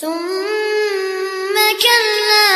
ثم كلا